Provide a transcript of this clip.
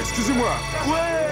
Excusez-moi. Ouais